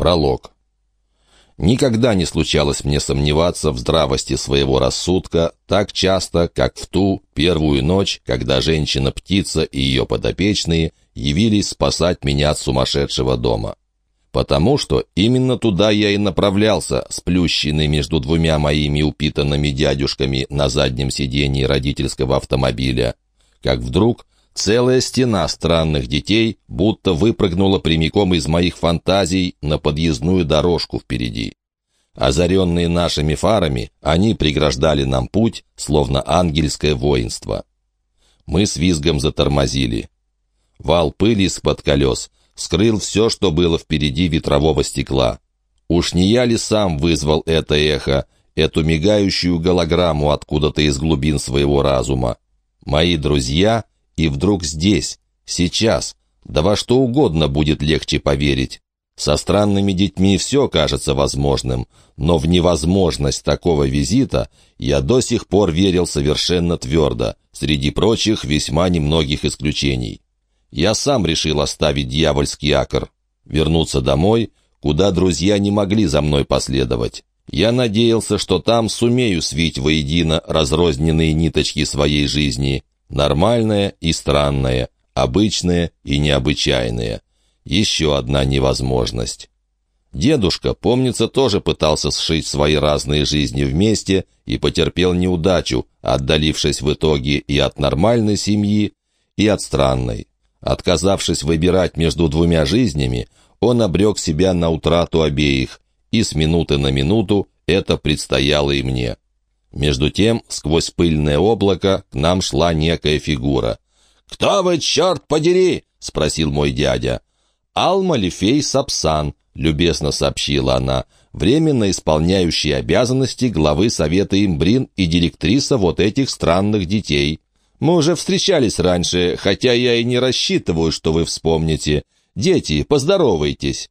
Пролог. Никогда не случалось мне сомневаться в здравости своего рассудка так часто, как в ту первую ночь, когда женщина-птица и ее подопечные явились спасать меня от сумасшедшего дома. Потому что именно туда я и направлялся, сплющенный между двумя моими упитанными дядюшками на заднем сидении родительского автомобиля. Как вдруг Целая стена странных детей будто выпрыгнула прямиком из моих фантазий на подъездную дорожку впереди. Озаренные нашими фарами, они преграждали нам путь, словно ангельское воинство. Мы с визгом затормозили. Вал пыли из-под колес скрыл все, что было впереди ветрового стекла. Уж не я ли сам вызвал это эхо, эту мигающую голограмму откуда-то из глубин своего разума? Мои друзья и вдруг здесь, сейчас, да во что угодно будет легче поверить. Со странными детьми все кажется возможным, но в невозможность такого визита я до сих пор верил совершенно твердо, среди прочих весьма немногих исключений. Я сам решил оставить дьявольский акр, вернуться домой, куда друзья не могли за мной последовать. Я надеялся, что там сумею свить воедино разрозненные ниточки своей жизни, Нормальное и странное, обычное и необычайное. Еще одна невозможность. Дедушка, помнится, тоже пытался сшить свои разные жизни вместе и потерпел неудачу, отдалившись в итоге и от нормальной семьи, и от странной. Отказавшись выбирать между двумя жизнями, он обрек себя на утрату обеих, и с минуты на минуту это предстояло и мне. Между тем, сквозь пыльное облако к нам шла некая фигура. «Кто вы, черт подери?» — спросил мой дядя. «Алма Лифей Сапсан», — любезно сообщила она, временно исполняющий обязанности главы Совета Имбрин и директриса вот этих странных детей. Мы уже встречались раньше, хотя я и не рассчитываю, что вы вспомните. Дети, поздоровайтесь».